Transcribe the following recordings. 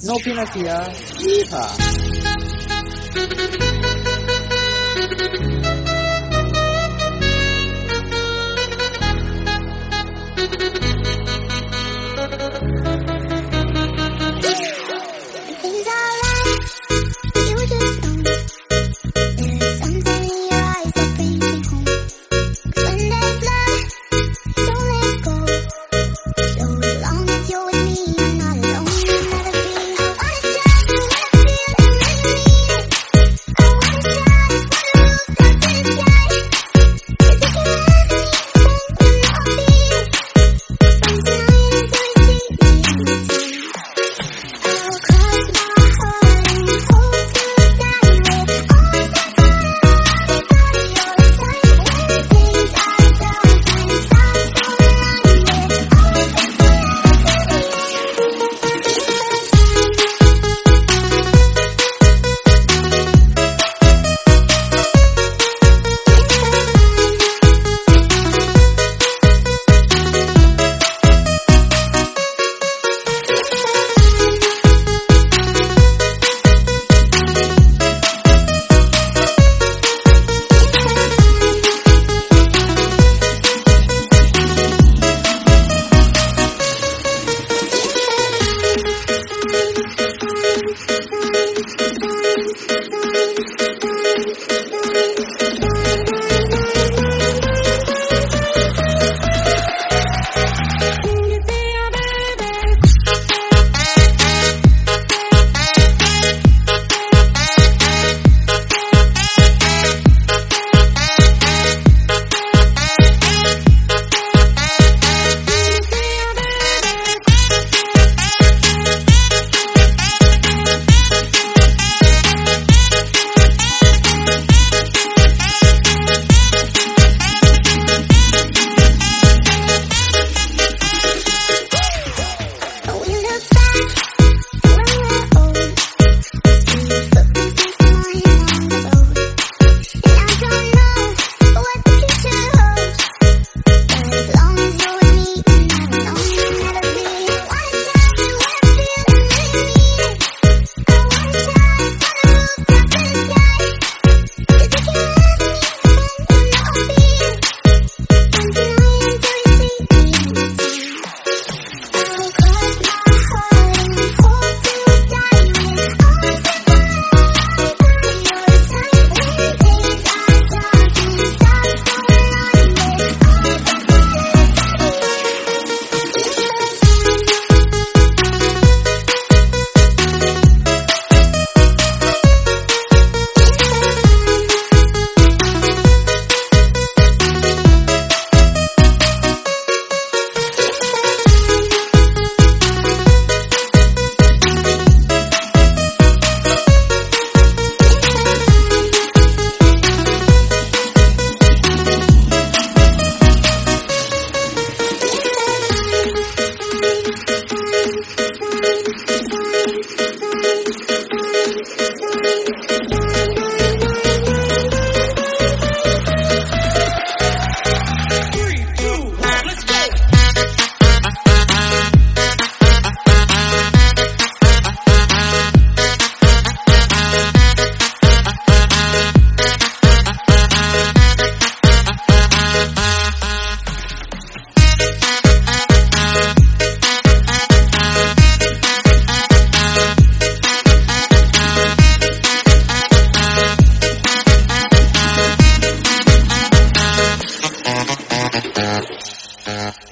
No Pinasia. Yeehaw.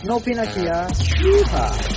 No Pinakia. Ah. Yeehaw!